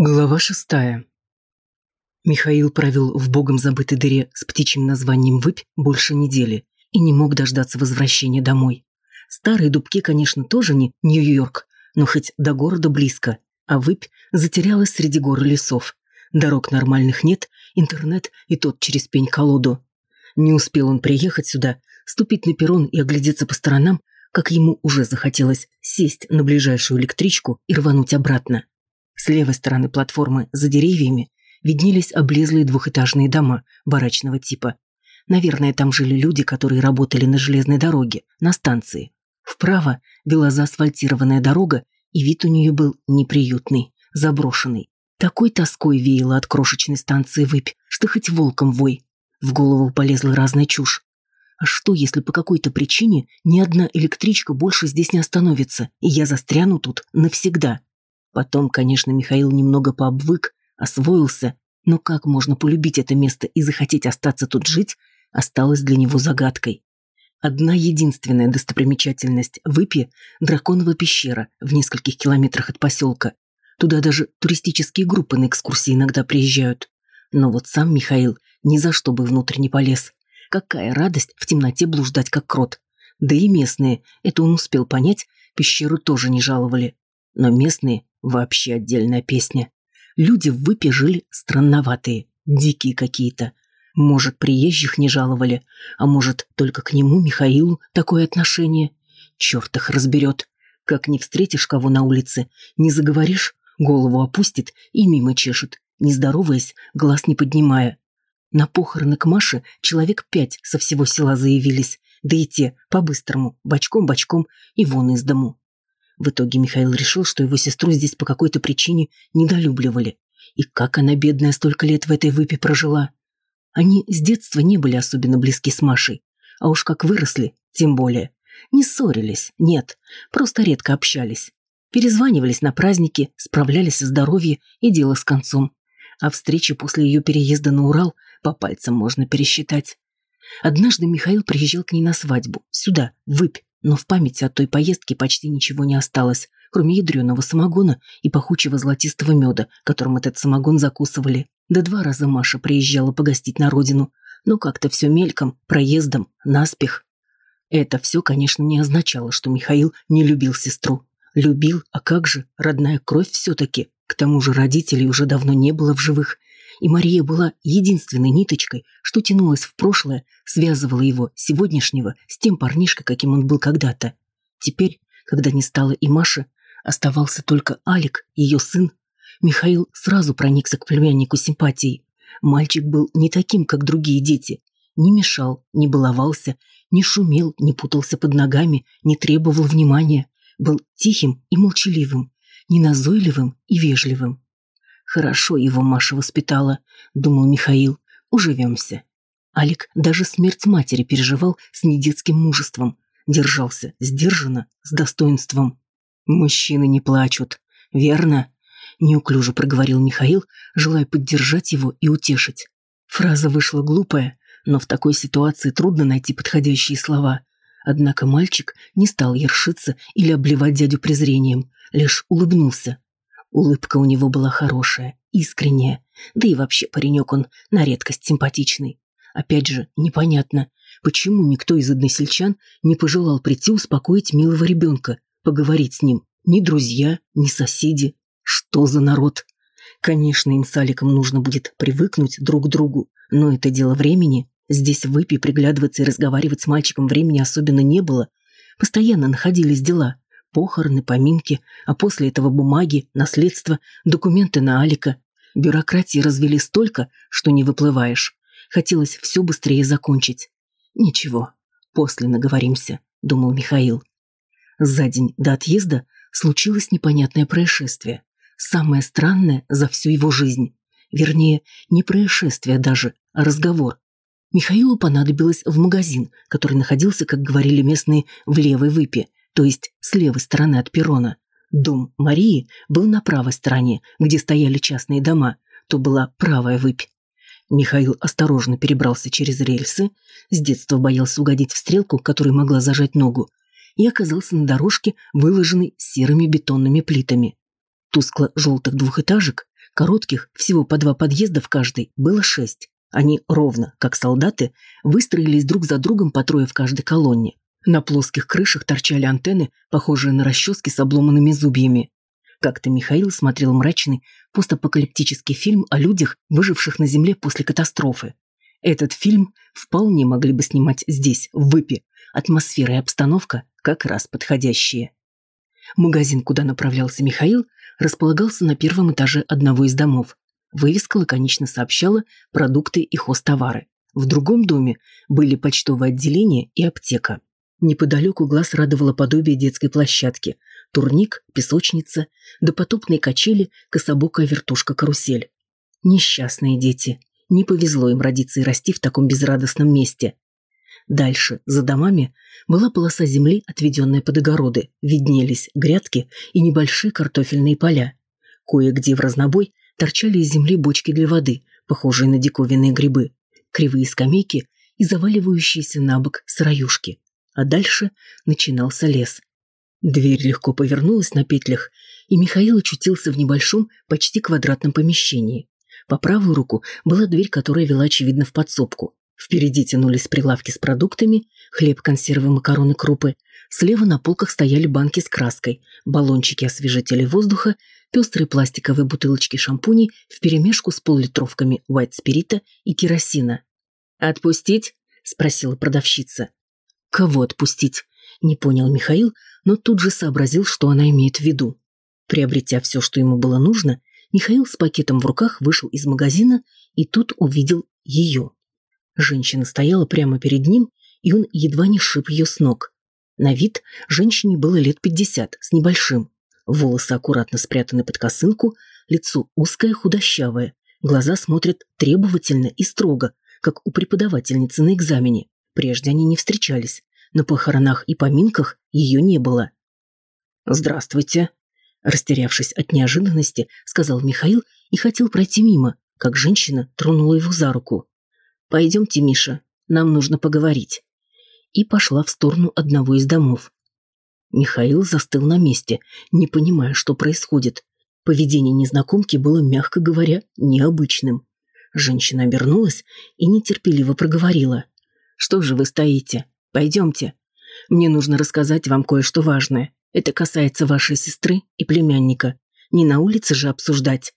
Глава шестая. Михаил провел в богом забытой дыре с птичьим названием «Выпь» больше недели и не мог дождаться возвращения домой. Старые дубки, конечно, тоже не Нью-Йорк, но хоть до города близко, а «Выпь» затерялась среди гор и лесов. Дорог нормальных нет, интернет и тот через пень-колоду. Не успел он приехать сюда, ступить на перрон и оглядеться по сторонам, как ему уже захотелось сесть на ближайшую электричку и рвануть обратно. С левой стороны платформы, за деревьями, виднелись облезлые двухэтажные дома барачного типа. Наверное, там жили люди, которые работали на железной дороге, на станции. Вправо вела заасфальтированная дорога, и вид у нее был неприютный, заброшенный. Такой тоской веяло от крошечной станции «Выпь», что хоть волком вой. В голову полезла разная чушь. А что, если по какой-то причине ни одна электричка больше здесь не остановится, и я застряну тут навсегда? Потом, конечно, Михаил немного пообвык, освоился, но как можно полюбить это место и захотеть остаться тут жить, осталось для него загадкой. Одна единственная достопримечательность в Ипе – драконова пещера в нескольких километрах от поселка. Туда даже туристические группы на экскурсии иногда приезжают. Но вот сам Михаил ни за что бы внутрь не полез. Какая радость в темноте блуждать как крот. Да и местные, это он успел понять, пещеру тоже не жаловали. Но местные Вообще отдельная песня. Люди в выпе жили странноватые, дикие какие-то. Может, приезжих не жаловали, а может, только к нему, Михаилу, такое отношение. Черт их разберет. Как не встретишь кого на улице, не заговоришь, голову опустит и мимо чешет, не здороваясь, глаз не поднимая. На похороны к Маше человек пять со всего села заявились, да и те, по-быстрому, бочком-бочком и вон из дому. В итоге Михаил решил, что его сестру здесь по какой-то причине недолюбливали. И как она, бедная, столько лет в этой выпе прожила. Они с детства не были особенно близки с Машей. А уж как выросли, тем более. Не ссорились, нет, просто редко общались. Перезванивались на праздники, справлялись о здоровье и дело с концом. А встречи после ее переезда на Урал по пальцам можно пересчитать. Однажды Михаил приезжал к ней на свадьбу, сюда, Выпь, но в памяти от той поездки почти ничего не осталось, кроме ядреного самогона и пахучего золотистого меда, которым этот самогон закусывали. Да два раза Маша приезжала погостить на родину, но как-то все мельком, проездом, наспех. Это все, конечно, не означало, что Михаил не любил сестру. Любил, а как же, родная кровь все-таки. К тому же родителей уже давно не было в живых, и Мария была единственной ниточкой, что тянулась в прошлое, связывала его, сегодняшнего, с тем парнишкой, каким он был когда-то. Теперь, когда не стало и Маши, оставался только Алик, ее сын, Михаил сразу проникся к племяннику симпатией. Мальчик был не таким, как другие дети. Не мешал, не баловался, не шумел, не путался под ногами, не требовал внимания. Был тихим и молчаливым, неназойливым и вежливым. Хорошо его Маша воспитала, думал Михаил. Уживемся. Алик даже смерть матери переживал с недетским мужеством. Держался сдержанно, с достоинством. «Мужчины не плачут, верно?» Неуклюже проговорил Михаил, желая поддержать его и утешить. Фраза вышла глупая, но в такой ситуации трудно найти подходящие слова. Однако мальчик не стал ершиться или обливать дядю презрением, лишь улыбнулся. Улыбка у него была хорошая, искренняя, да и вообще паренек он на редкость симпатичный. Опять же, непонятно, почему никто из односельчан не пожелал прийти успокоить милого ребенка, поговорить с ним. Ни друзья, ни соседи. Что за народ? Конечно, им с Аликом нужно будет привыкнуть друг к другу, но это дело времени. Здесь Выпи приглядываться и разговаривать с мальчиком времени особенно не было. Постоянно находились дела похороны, поминки, а после этого бумаги, наследство, документы на Алика. Бюрократии развели столько, что не выплываешь. Хотелось все быстрее закончить. Ничего, после наговоримся, думал Михаил. За день до отъезда случилось непонятное происшествие. Самое странное за всю его жизнь. Вернее, не происшествие даже, а разговор. Михаилу понадобилось в магазин, который находился, как говорили местные, в левой выпе, то есть с левой стороны от перрона. Дом Марии был на правой стороне, где стояли частные дома, то была правая выпь. Михаил осторожно перебрался через рельсы, с детства боялся угодить в стрелку, которая могла зажать ногу, и оказался на дорожке, выложенной серыми бетонными плитами. Тускло-желтых двухэтажек, коротких, всего по два подъезда в каждой, было шесть. Они ровно, как солдаты, выстроились друг за другом по трое в каждой колонне. На плоских крышах торчали антенны, похожие на расчески с обломанными зубьями. Как-то Михаил смотрел мрачный постапокалиптический фильм о людях, выживших на Земле после катастрофы. Этот фильм вполне могли бы снимать здесь, в Выпе. Атмосфера и обстановка как раз подходящие. Магазин, куда направлялся Михаил, располагался на первом этаже одного из домов. Вывеска лаконично сообщала продукты и хозтовары. В другом доме были почтовое отделение и аптека. Неподалеку глаз радовало подобие детской площадки. Турник, песочница, допотопные качели, кособокая вертушка-карусель. Несчастные дети. Не повезло им родиться и расти в таком безрадостном месте. Дальше, за домами, была полоса земли, отведенная под огороды. Виднелись грядки и небольшие картофельные поля. Кое-где в разнобой торчали из земли бочки для воды, похожие на диковинные грибы, кривые скамейки и заваливающиеся на бок сыроюшки а дальше начинался лес. Дверь легко повернулась на петлях, и Михаил очутился в небольшом, почти квадратном помещении. По правую руку была дверь, которая вела, очевидно, в подсобку. Впереди тянулись прилавки с продуктами, хлеб, консервы, макароны, крупы. Слева на полках стояли банки с краской, баллончики освежителей воздуха, пестрые пластиковые бутылочки шампуней вперемешку с поллитровками white-спирита и керосина. «Отпустить?» – спросила продавщица. Кого отпустить? Не понял Михаил, но тут же сообразил, что она имеет в виду. Приобретя все, что ему было нужно, Михаил с пакетом в руках вышел из магазина и тут увидел ее. Женщина стояла прямо перед ним, и он едва не сшиб ее с ног. На вид женщине было лет пятьдесят, с небольшим. Волосы аккуратно спрятаны под косынку, лицо узкое, худощавое, глаза смотрят требовательно и строго, как у преподавательницы на экзамене. Прежде они не встречались. На похоронах и поминках ее не было. «Здравствуйте», – растерявшись от неожиданности, сказал Михаил и хотел пройти мимо, как женщина тронула его за руку. «Пойдемте, Миша, нам нужно поговорить». И пошла в сторону одного из домов. Михаил застыл на месте, не понимая, что происходит. Поведение незнакомки было, мягко говоря, необычным. Женщина обернулась и нетерпеливо проговорила. Что же вы стоите? Пойдемте. Мне нужно рассказать вам кое-что важное. Это касается вашей сестры и племянника. Не на улице же обсуждать».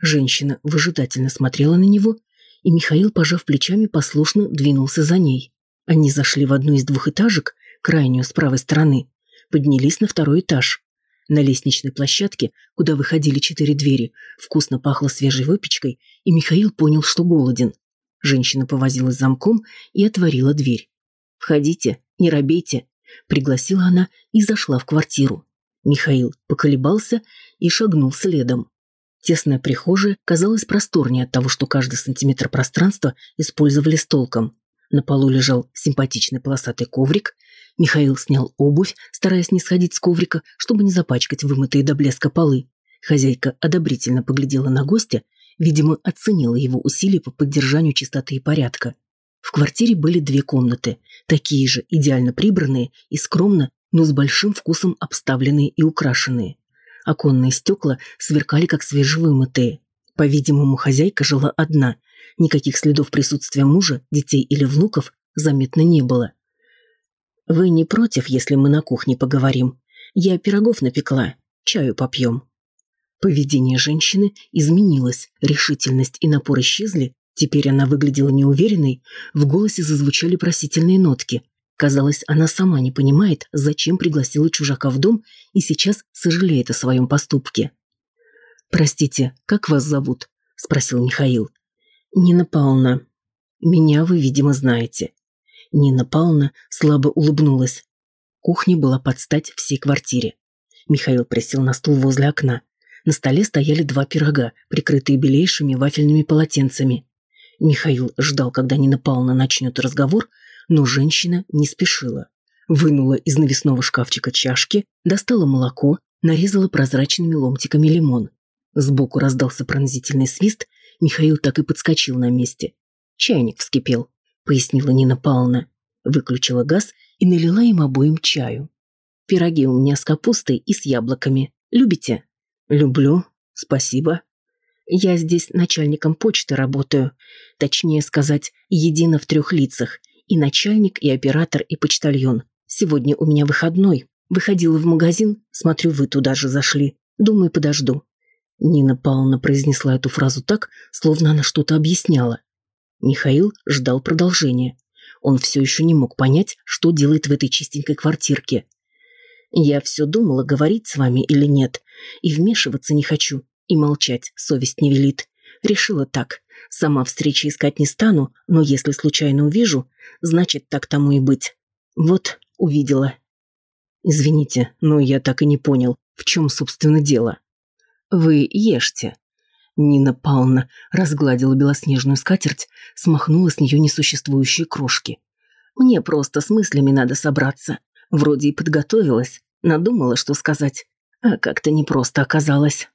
Женщина выжидательно смотрела на него, и Михаил, пожав плечами, послушно двинулся за ней. Они зашли в одну из двухэтажек, крайнюю с правой стороны, поднялись на второй этаж. На лестничной площадке, куда выходили четыре двери, вкусно пахло свежей выпечкой, и Михаил понял, что голоден. Женщина повозилась замком и отворила дверь. «Входите, не робейте», — пригласила она и зашла в квартиру. Михаил поколебался и шагнул следом. Тесная прихожая казалась просторнее от того, что каждый сантиметр пространства использовали с толком. На полу лежал симпатичный полосатый коврик. Михаил снял обувь, стараясь не сходить с коврика, чтобы не запачкать вымытые до блеска полы. Хозяйка одобрительно поглядела на гостя видимо, оценила его усилия по поддержанию чистоты и порядка. В квартире были две комнаты, такие же идеально прибранные и скромно, но с большим вкусом обставленные и украшенные. Оконные стекла сверкали, как свежевымытые. По-видимому, хозяйка жила одна. Никаких следов присутствия мужа, детей или внуков заметно не было. «Вы не против, если мы на кухне поговорим? Я пирогов напекла. Чаю попьем». Поведение женщины изменилось, решительность и напор исчезли, теперь она выглядела неуверенной, в голосе зазвучали просительные нотки. Казалось, она сама не понимает, зачем пригласила чужака в дом и сейчас сожалеет о своем поступке. «Простите, как вас зовут?» – спросил Михаил. «Нина Павловна. Меня вы, видимо, знаете». Нина Павловна слабо улыбнулась. Кухня была под стать всей квартире. Михаил присел на стул возле окна. На столе стояли два пирога, прикрытые белейшими вафельными полотенцами. Михаил ждал, когда Нина Павловна начнет разговор, но женщина не спешила. Вынула из навесного шкафчика чашки, достала молоко, нарезала прозрачными ломтиками лимон. Сбоку раздался пронзительный свист, Михаил так и подскочил на месте. «Чайник вскипел», — пояснила Нина Павловна. Выключила газ и налила им обоим чаю. «Пироги у меня с капустой и с яблоками. Любите?» «Люблю. Спасибо». Я здесь начальником почты работаю. Точнее сказать, едино в трех лицах. И начальник, и оператор, и почтальон. Сегодня у меня выходной. Выходила в магазин, смотрю, вы туда же зашли. Думаю, подожду». Нина Павловна произнесла эту фразу так, словно она что-то объясняла. Михаил ждал продолжения. Он все еще не мог понять, что делает в этой чистенькой квартирке. «Я все думала, говорить с вами или нет, и вмешиваться не хочу, и молчать совесть не велит. Решила так. Сама встречи искать не стану, но если случайно увижу, значит, так тому и быть. Вот, увидела. Извините, но я так и не понял, в чем, собственно, дело. Вы ешьте. Нина Павловна разгладила белоснежную скатерть, смахнула с нее несуществующие крошки. Мне просто с мыслями надо собраться. Вроде и подготовилась, надумала, что сказать, а как-то непросто оказалось.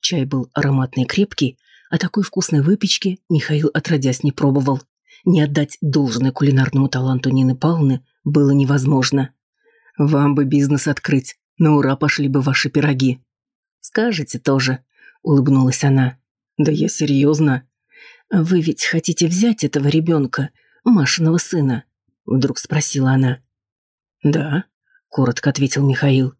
Чай был ароматный и крепкий, а такой вкусной выпечки Михаил отродясь не пробовал. Не отдать должное кулинарному таланту Нины Павловны было невозможно. «Вам бы бизнес открыть, на ура пошли бы ваши пироги». «Скажете тоже», — улыбнулась она. «Да я серьезно». «Вы ведь хотите взять этого ребенка, Машиного сына?» — вдруг спросила она. «Да», — коротко ответил Михаил.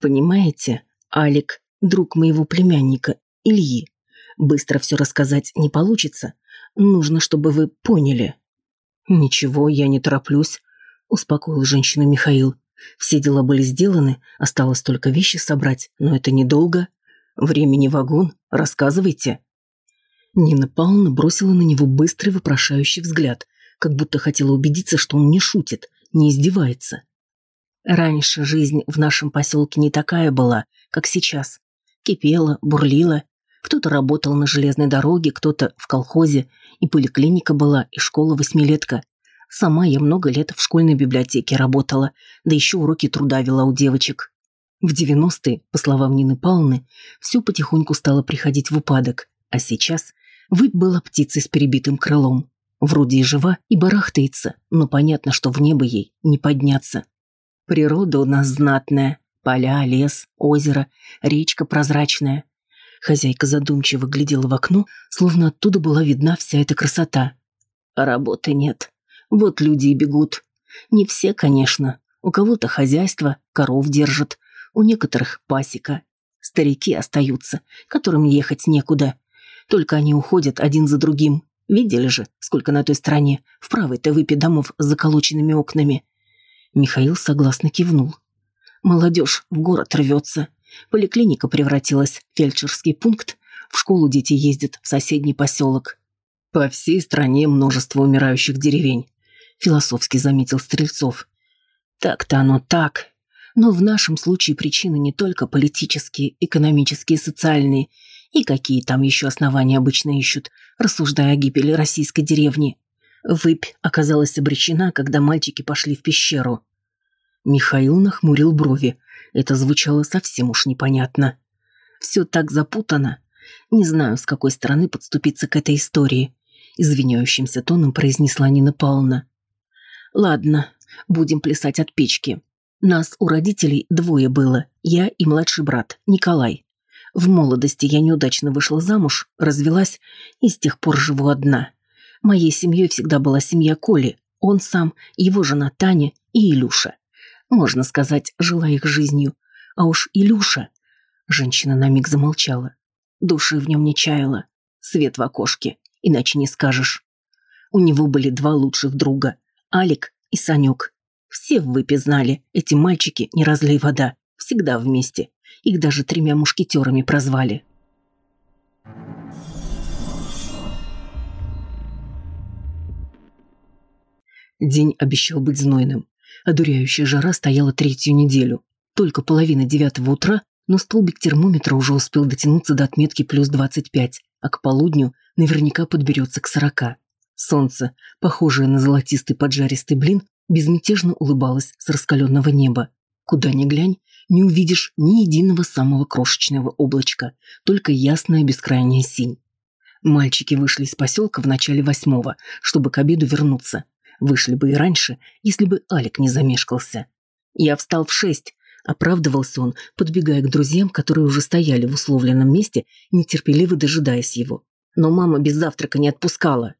«Понимаете, Алик — друг моего племянника, Ильи. Быстро все рассказать не получится. Нужно, чтобы вы поняли». «Ничего, я не тороплюсь», — успокоил женщину Михаил. «Все дела были сделаны, осталось только вещи собрать, но это недолго. Времени вагон, рассказывайте». Нина Павловна бросила на него быстрый вопрошающий взгляд, как будто хотела убедиться, что он не шутит, не издевается. Раньше жизнь в нашем поселке не такая была, как сейчас. Кипела, бурлила, кто-то работал на железной дороге, кто-то в колхозе, и поликлиника была, и школа-восьмилетка. Сама я много лет в школьной библиотеке работала, да еще уроки труда вела у девочек. В 90-е, по словам Нины Павловны, все потихоньку стало приходить в упадок, а сейчас выпь была птицей с перебитым крылом. Вроде и жива, и барахтается, но понятно, что в небо ей не подняться. Природа у нас знатная. Поля, лес, озеро, речка прозрачная. Хозяйка задумчиво глядела в окно, словно оттуда была видна вся эта красота. Работы нет. Вот люди и бегут. Не все, конечно. У кого-то хозяйство, коров держат, у некоторых пасека. Старики остаются, которым ехать некуда. Только они уходят один за другим. Видели же, сколько на той стороне, в правой-то выпи домов с заколоченными окнами. Михаил согласно кивнул. Молодежь в город рвется. Поликлиника превратилась в фельдшерский пункт, в школу дети ездят в соседний поселок. По всей стране множество умирающих деревень, философски заметил Стрельцов. Так-то оно так. Но в нашем случае причины не только политические, экономические, социальные, и какие там еще основания обычно ищут, рассуждая о гибели российской деревни. Выпь оказалась обречена, когда мальчики пошли в пещеру. Михаил нахмурил брови. Это звучало совсем уж непонятно. Все так запутано. Не знаю, с какой стороны подступиться к этой истории. Извиняющимся тоном произнесла Нина Павловна. Ладно, будем плясать от печки. Нас у родителей двое было, я и младший брат, Николай. В молодости я неудачно вышла замуж, развелась и с тех пор живу одна. Моей семьей всегда была семья Коли, он сам, его жена Таня и Илюша. Можно сказать, жила их жизнью. А уж Илюша... Женщина на миг замолчала. Души в нем не чаяла. Свет в окошке, иначе не скажешь. У него были два лучших друга — Алик и Санек. Все в выпе знали, эти мальчики не разлей вода, всегда вместе. Их даже тремя мушкетерами прозвали. День обещал быть знойным. Одуряющая жара стояла третью неделю. Только половина девятого утра, но столбик термометра уже успел дотянуться до отметки плюс 25, а к полудню наверняка подберется к 40. Солнце, похожее на золотистый поджаристый блин, безмятежно улыбалось с раскаленного неба. Куда ни глянь, не увидишь ни единого самого крошечного облачка, только ясная бескрайняя синь. Мальчики вышли из поселка в начале восьмого, чтобы к обеду вернуться, Вышли бы и раньше, если бы Алик не замешкался. Я встал в шесть, Оправдывался он, подбегая к друзьям, которые уже стояли в условленном месте, нетерпеливо дожидаясь его. Но мама без завтрака не отпускала.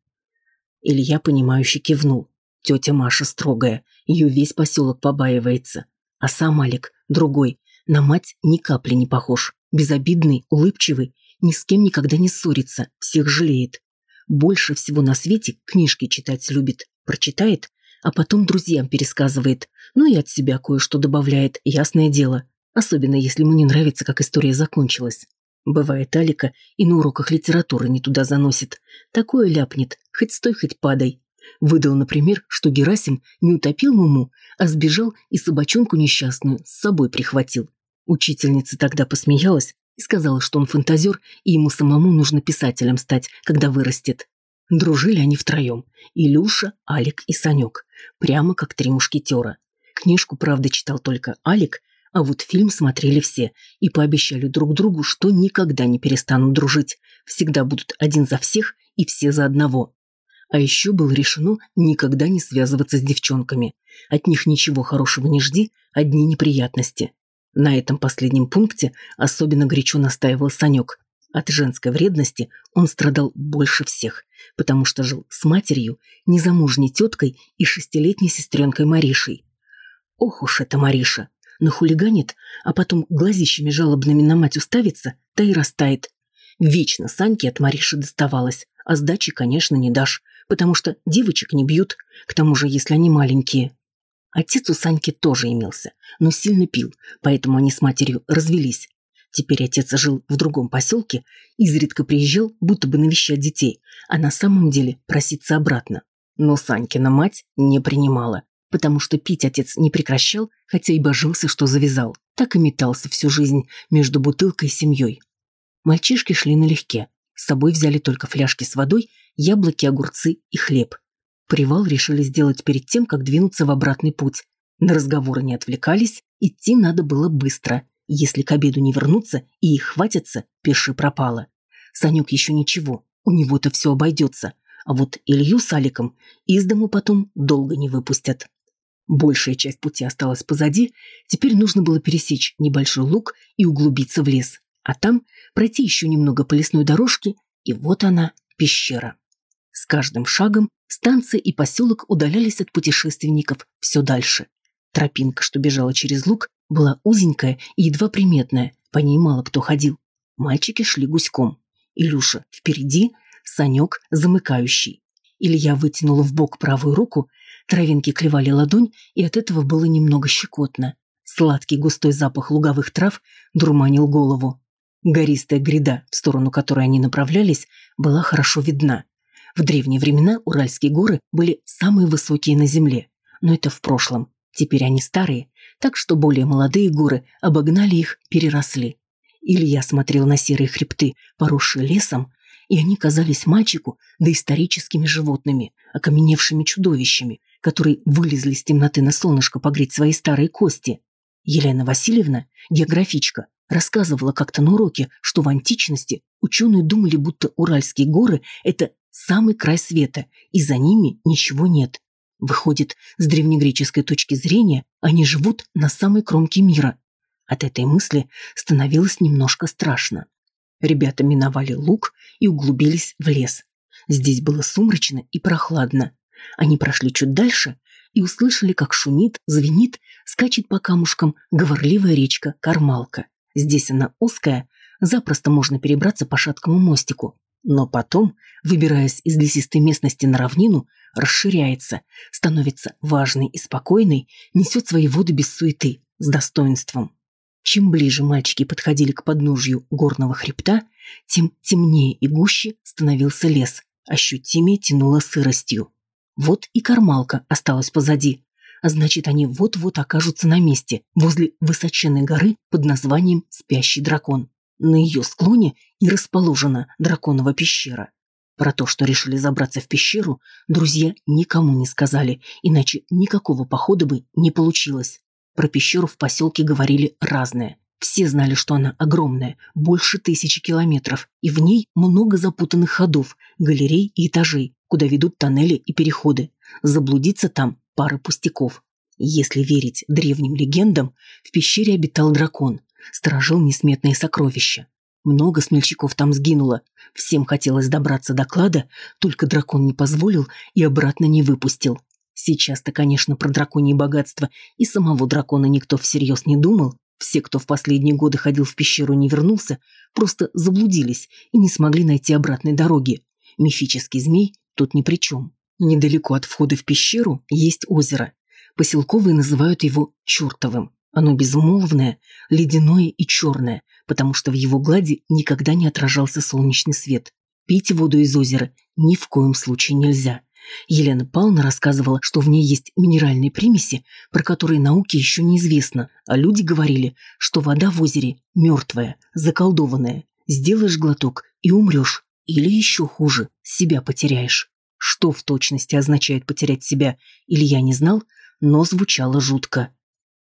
Илья, понимающе кивнул. Тетя Маша строгая, ее весь поселок побаивается. А сам Алик, другой, на мать ни капли не похож. Безобидный, улыбчивый, ни с кем никогда не ссорится, всех жалеет. Больше всего на свете книжки читать любит. Прочитает, а потом друзьям пересказывает. Ну и от себя кое-что добавляет, ясное дело. Особенно, если ему не нравится, как история закончилась. Бывает, Алика и на уроках литературы не туда заносит. Такое ляпнет, хоть стой, хоть падай. Выдал, например, что Герасим не утопил Муму, а сбежал и собачонку несчастную с собой прихватил. Учительница тогда посмеялась и сказала, что он фантазер, и ему самому нужно писателем стать, когда вырастет. Дружили они втроем – Илюша, Алик и Санек, прямо как три мушкетера. Книжку, правда, читал только Алик, а вот фильм смотрели все и пообещали друг другу, что никогда не перестанут дружить, всегда будут один за всех и все за одного. А еще было решено никогда не связываться с девчонками. От них ничего хорошего не жди, одни неприятности. На этом последнем пункте особенно горячо настаивал Санек. От женской вредности он страдал больше всех, потому что жил с матерью, незамужней теткой и шестилетней сестренкой Маришей. Ох уж эта Мариша! Нахулиганит, а потом глазищами жалобными на мать уставится, та и растает. Вечно Саньке от Мариши доставалось, а сдачи, конечно, не дашь, потому что девочек не бьют, к тому же, если они маленькие. Отец у Саньки тоже имелся, но сильно пил, поэтому они с матерью развелись. Теперь отец жил в другом поселке, изредка приезжал, будто бы навещать детей, а на самом деле проситься обратно. Но Санькина мать не принимала, потому что пить отец не прекращал, хотя и божился, что завязал. Так и метался всю жизнь между бутылкой и семьей. Мальчишки шли налегке. С собой взяли только фляжки с водой, яблоки, огурцы и хлеб. Привал решили сделать перед тем, как двинуться в обратный путь. На разговоры не отвлекались, идти надо было быстро. Если к обеду не вернуться и их хватится, пеши пропало. Санек еще ничего, у него-то все обойдется. А вот Илью с Аликом из дому потом долго не выпустят. Большая часть пути осталась позади, теперь нужно было пересечь небольшой луг и углубиться в лес. А там пройти еще немного по лесной дорожке, и вот она, пещера. С каждым шагом станция и поселок удалялись от путешественников все дальше. Тропинка, что бежала через луг, была узенькая и едва приметная, по ней мало кто ходил. Мальчики шли гуськом. Илюша впереди, Санек замыкающий. Илья вытянул в бок правую руку, травинки клевали ладонь, и от этого было немного щекотно. Сладкий густой запах луговых трав дурманил голову. Гористая гряда, в сторону которой они направлялись, была хорошо видна. В древние времена Уральские горы были самые высокие на Земле, но это в прошлом. Теперь они старые, так что более молодые горы обогнали их, переросли. Илья смотрел на серые хребты, поросшие лесом, и они казались мальчику доисторическими животными, окаменевшими чудовищами, которые вылезли из темноты на солнышко погреть свои старые кости. Елена Васильевна, географичка, рассказывала как-то на уроке, что в античности ученые думали, будто Уральские горы – это самый край света, и за ними ничего нет. Выходит, с древнегреческой точки зрения они живут на самой кромке мира. От этой мысли становилось немножко страшно. Ребята миновали луг и углубились в лес. Здесь было сумрачно и прохладно. Они прошли чуть дальше и услышали, как шумит, звенит, скачет по камушкам говорливая речка Кармалка. Здесь она узкая, запросто можно перебраться по шаткому мостику. Но потом, выбираясь из лесистой местности на равнину, расширяется, становится важной и спокойной, несет свои воды без суеты, с достоинством. Чем ближе мальчики подходили к подножью горного хребта, тем темнее и гуще становился лес, ощутимее тянуло сыростью. Вот и кармалка осталась позади, а значит, они вот-вот окажутся на месте, возле высоченной горы под названием «Спящий дракон». На ее склоне и расположена драконова пещера. Про то, что решили забраться в пещеру, друзья никому не сказали, иначе никакого похода бы не получилось. Про пещеру в поселке говорили разное. Все знали, что она огромная, больше тысячи километров, и в ней много запутанных ходов, галерей и этажей, куда ведут тоннели и переходы. Заблудиться там – пара пустяков. Если верить древним легендам, в пещере обитал дракон, сторожил несметные сокровища. Много смельчаков там сгинуло. Всем хотелось добраться до клада, только дракон не позволил и обратно не выпустил. Сейчас-то, конечно, про драконье богатство и самого дракона никто всерьез не думал. Все, кто в последние годы ходил в пещеру не вернулся, просто заблудились и не смогли найти обратной дороги. Мифический змей тут ни при чем. Недалеко от входа в пещеру есть озеро. Поселковые называют его чертовым. Оно безмолвное, ледяное и черное, потому что в его глади никогда не отражался солнечный свет. Пить воду из озера ни в коем случае нельзя. Елена Павловна рассказывала, что в ней есть минеральные примеси, про которые науке еще неизвестно, а люди говорили, что вода в озере мертвая, заколдованная. Сделаешь глоток и умрешь, или еще хуже, себя потеряешь. Что в точности означает потерять себя, Илья не знал, но звучало жутко.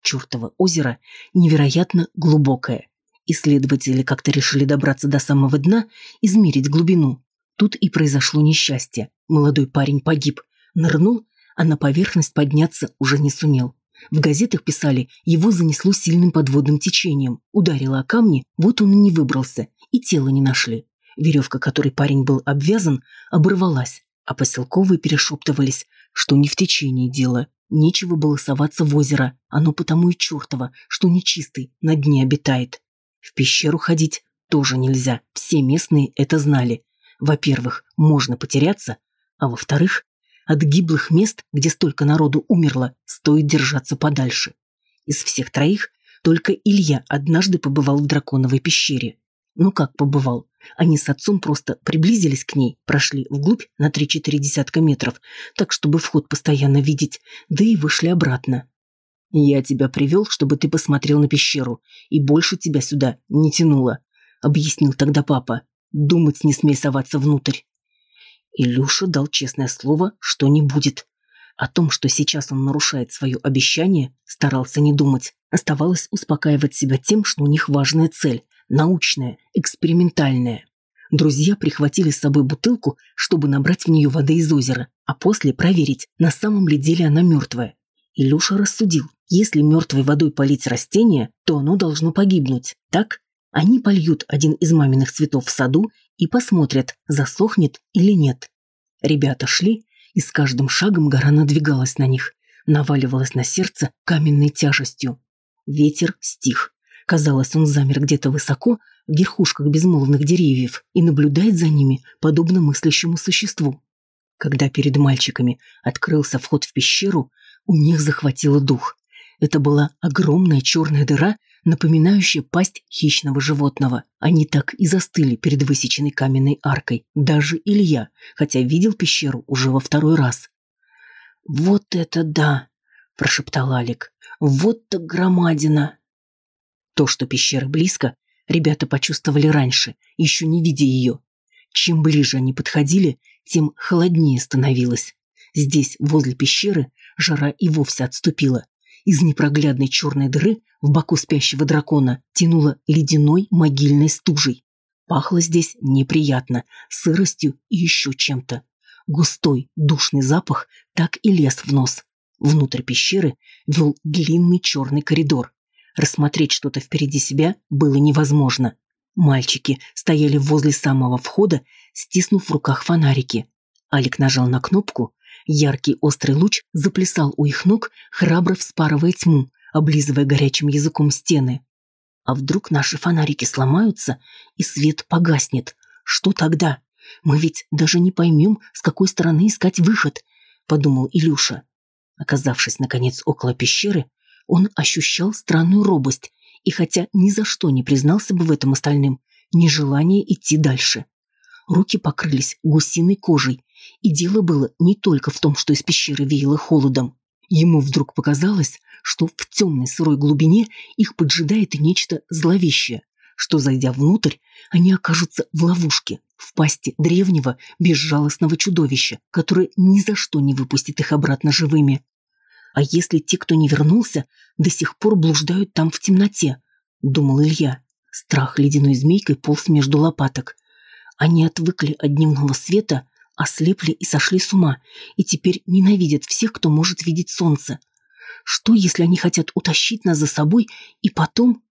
Чертово озеро невероятно глубокое. Исследователи как-то решили добраться до самого дна, измерить глубину. Тут и произошло несчастье. Молодой парень погиб, нырнул, а на поверхность подняться уже не сумел. В газетах писали, его занесло сильным подводным течением, ударило о камни, вот он и не выбрался, и тело не нашли. Веревка, которой парень был обвязан, оборвалась, а поселковые перешептывались, что не в течение дело. Нечего было соваться в озеро, оно потому и чертово, что нечистый, на дне обитает. В пещеру ходить тоже нельзя, все местные это знали. Во-первых, можно потеряться, а во-вторых, от гиблых мест, где столько народу умерло, стоит держаться подальше. Из всех троих только Илья однажды побывал в драконовой пещере. Ну как побывал? Они с отцом просто приблизились к ней, прошли вглубь на 3-4 десятка метров, так, чтобы вход постоянно видеть, да и вышли обратно. «Я тебя привел, чтобы ты посмотрел на пещеру, и больше тебя сюда не тянуло», — объяснил тогда папа. «Думать не смей соваться внутрь». Илюша дал честное слово, что не будет. О том, что сейчас он нарушает свое обещание, старался не думать. Оставалось успокаивать себя тем, что у них важная цель научная, экспериментальная. Друзья прихватили с собой бутылку, чтобы набрать в нее воды из озера, а после проверить, на самом ли деле она мертвая. Илюша рассудил, если мертвой водой полить растение, то оно должно погибнуть. Так они польют один из маминых цветов в саду и посмотрят, засохнет или нет. Ребята шли, и с каждым шагом гора надвигалась на них, наваливалась на сердце каменной тяжестью. Ветер стих. Казалось, он замер где-то высоко, в верхушках безмолвных деревьев, и наблюдает за ними, подобно мыслящему существу. Когда перед мальчиками открылся вход в пещеру, у них захватило дух. Это была огромная черная дыра, напоминающая пасть хищного животного. Они так и застыли перед высеченной каменной аркой. Даже Илья, хотя видел пещеру уже во второй раз. «Вот это да!» – прошептал Алик. «Вот так громадина!» То, что пещера близко, ребята почувствовали раньше, еще не видя ее. Чем ближе они подходили, тем холоднее становилось. Здесь, возле пещеры, жара и вовсе отступила. Из непроглядной черной дыры в боку спящего дракона тянуло ледяной могильной стужей. Пахло здесь неприятно, сыростью и еще чем-то. Густой, душный запах так и лез в нос. Внутрь пещеры вел длинный черный коридор. Рассмотреть что-то впереди себя было невозможно. Мальчики стояли возле самого входа, стиснув в руках фонарики. Алик нажал на кнопку, яркий острый луч заплясал у их ног, храбро вспарывая тьму, облизывая горячим языком стены. А вдруг наши фонарики сломаются, и свет погаснет? Что тогда? Мы ведь даже не поймем, с какой стороны искать выход, подумал Илюша. Оказавшись, наконец, около пещеры, он ощущал странную робость и хотя ни за что не признался бы в этом остальным, нежелание идти дальше. Руки покрылись гусиной кожей, и дело было не только в том, что из пещеры веяло холодом. Ему вдруг показалось, что в темной сырой глубине их поджидает нечто зловещее, что, зайдя внутрь, они окажутся в ловушке, в пасти древнего, безжалостного чудовища, которое ни за что не выпустит их обратно живыми. А если те, кто не вернулся, до сих пор блуждают там в темноте? Думал Илья. Страх ледяной змейкой полз между лопаток. Они отвыкли от дневного света, ослепли и сошли с ума, и теперь ненавидят всех, кто может видеть солнце. Что, если они хотят утащить нас за собой и потом...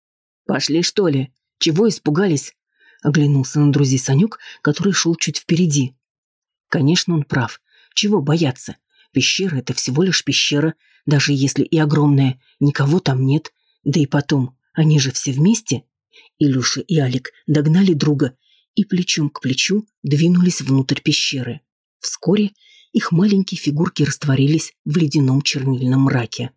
«Пошли, что ли? Чего испугались?» Оглянулся на друзей Санек, который шел чуть впереди. Конечно, он прав. Чего бояться? Пещера — это всего лишь пещера, даже если и огромная. Никого там нет. Да и потом, они же все вместе. Илюша и Алик догнали друга и плечом к плечу двинулись внутрь пещеры. Вскоре их маленькие фигурки растворились в ледяном чернильном мраке.